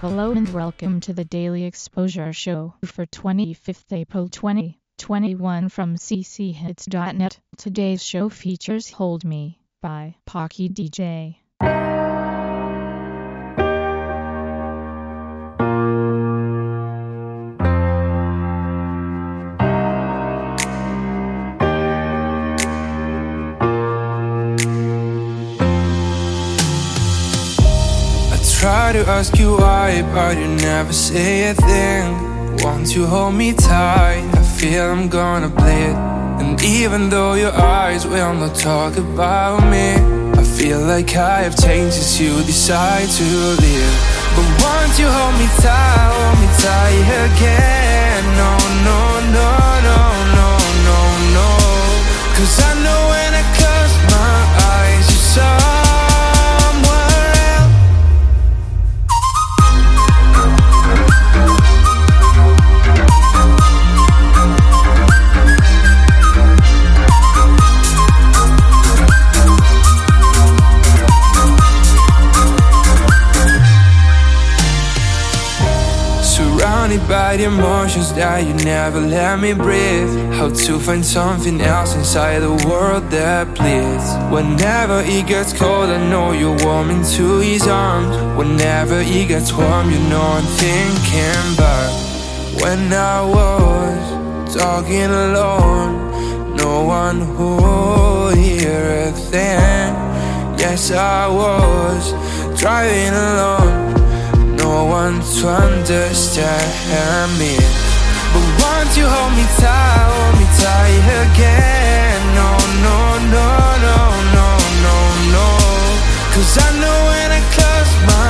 Hello and welcome to the Daily Exposure Show for 25th April 2021 from cchits.net. Today's show features Hold Me by Pocky DJ. Try to ask you why, but you never say a thing. Won't you hold me tight? I feel I'm gonna bleed. And even though your eyes will not talk about me, I feel like I have changed since you decide to leave. But won't you hold me tight, hold me tight again? No, no, no, no, no, Surrounded by the emotions that you never let me breathe. How to find something else inside the world that bleeds. Whenever it gets cold, I know you're warm into his arms. Whenever it gets warm, you know I'm thinking back. When I was talking alone, no one would hear a thing. Yes, I was driving alone no one to understand me. But won't you hold me tight, hold me tight again? No, no, no, no, no, no, no. Cause I know when I close my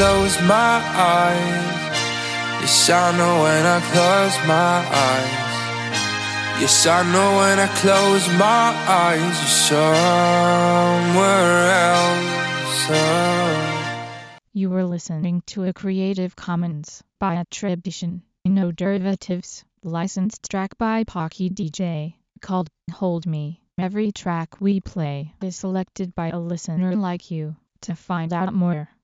close my eyes. Yes, I know when I close my eyes. Yes, I know when I close my eyes. You're somewhere else. You were listening to a Creative Commons by attribution, no derivatives, licensed track by Pocky DJ, called Hold Me. Every track we play is selected by a listener like you. To find out more,